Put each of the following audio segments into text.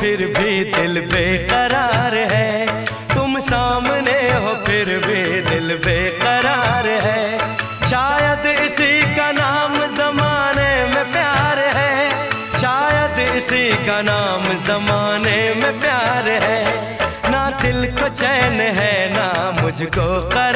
फिर भी दिल बेकरार है। तुम सामने हो फिर भी दिल बेकरार है। शायद इसी का नाम जमाने में प्यार है। शायद इसी का नाम जमाने में प्यार है। ना दिल को चैन है, ना मुझको करार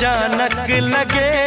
अचानक लगे।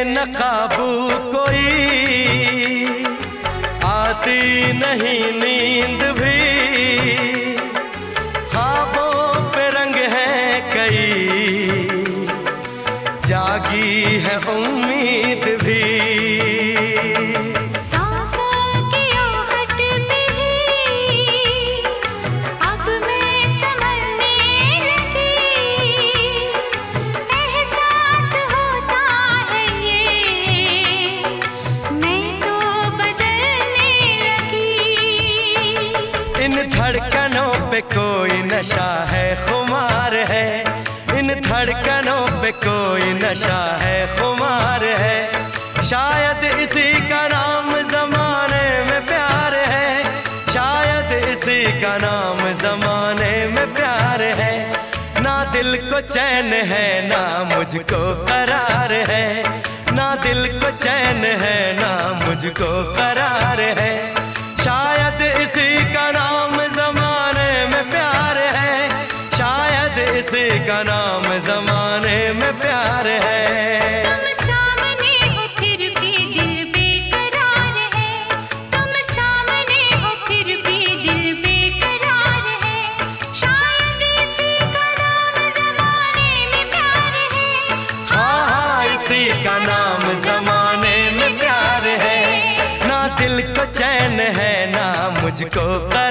पे न काबू कोई। आती नहीं नींद भी। ख्वाबों पे रंग है कई। पे कोई नशा है, खुमार है। इन धड़कनों पे कोई नशा है, खुमार है। शायद इसी का नाम जमाने में प्यार है। शायद इसी का नाम जमाने में प्यार है। ना दिल को चैन है, ना मुझको करार है। ना दिल को चैन है, ना मुझको करार है। का नाम जमाने में प्यार है। तुम सामने हो फिर भी दिल बेकरार है। तुम सामने हो फिर भी दिल बेकरार इसी का नाम जमाने में प्यार है। हाँ हाँ इसी का नाम जमाने में प्यार है। ना दिल को चैन है ना मुझको करार है